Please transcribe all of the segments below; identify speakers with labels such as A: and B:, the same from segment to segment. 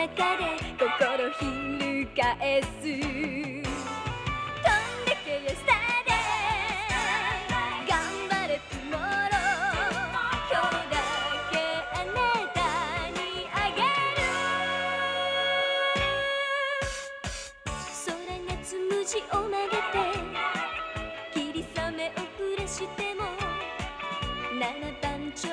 A: 中で心翻す。飛んでけよスターで頑張れトゥモロ。ー今日だけあなたにあげる。空がつむじを曲げて霧雨を降らしても七番町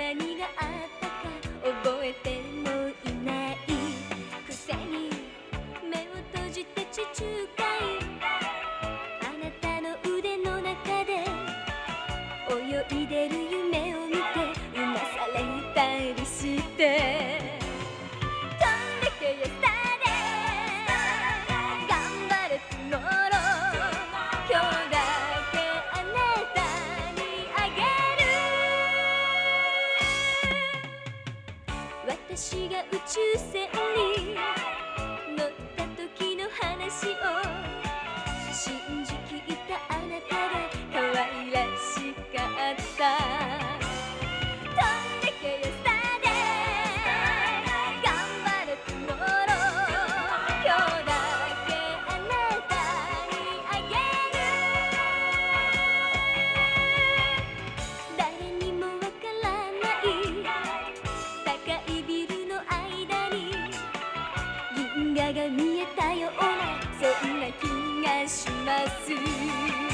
A: 何があったか覚えてもいないくせに目を閉じて地中海。あなたの腕の中で泳いでるよ。私が宇宙船にが見えたようなそんな気がします。